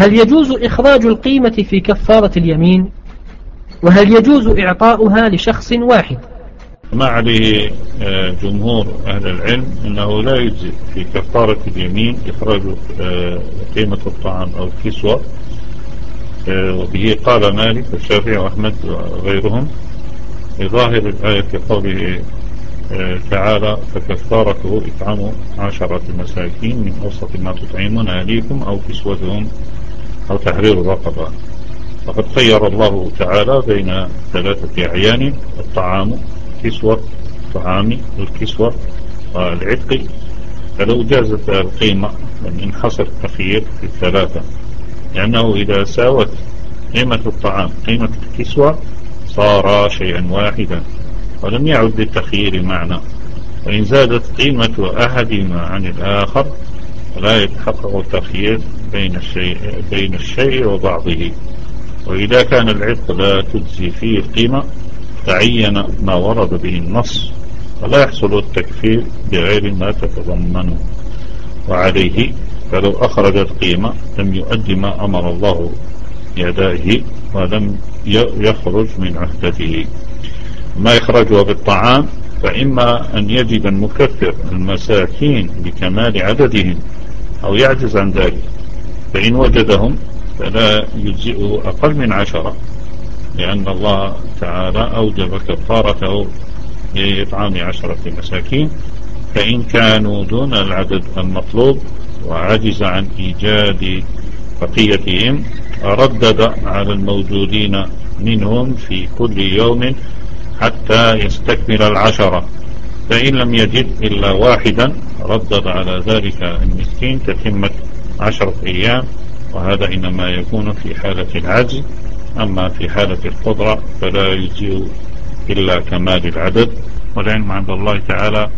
هل يجوز إخراج القيمة في كفارة اليمين؟ وهل يجوز إعطاؤها لشخص واحد؟ ما عليه آه، جمهور أهل العلم أنه لا يجزي في كفارة اليمين إخراج آه، قيمة الطعام أو الكسوة آه، وبه قال مالك والشافعي وأحمد وغيرهم لظاهر الآية قوله تعالى فكفارته إطعام عشرة مساكين من أوسط ما تطعمون أهليكم أو كسوتهم أو تحرير فقد خير الله تعالى بين ثلاثة أعيان الطعام كسوة طعام الكسوة والعتق. فلو جازت القيمة لم ينحصر التخيير في الثلاثة لأنه إذا ساوت قيمة الطعام قيمة الكسوة صار شيئا واحدا ولم يعد للتخيير معنى. وإن زادت قيمة أحدهما عن الآخر فلا يتحقق التخيير بين الشيء, بين الشيء وبعضه. وإذا كان العتق لا تجزي فيه القيمة تعين ما ورد به النص فلا يحصل التكفير بغير ما تتضمنه وعليه فلو أخرج القيمة لم يؤدي ما أمر الله بأدائه ولم يخرج من عهدته. ما يخرجه بالطعام فإما أن يجد المكفر المساكين بكمال عددهم أو يعجز عن ذلك. فإن وجدهم فلا يجزئه أقل من عشرة لأن الله تعالى أوجب كفارته لإطعام عشرة مساكين فإن كانوا دون العدد المطلوب وعجز عن إيجاد بقيتهم ردد على الموجودين منهم في كل يوم حتى يستكمل العشرة. فإن لم يجد إلا واحدا ردد على ذلك المسكين تتمة عشرة أيام وهذا إنما يكون في حالة العجز. أما في حالة القدرة فلا يجزئ إلا كمال العدد. والعلم عند الله تعالى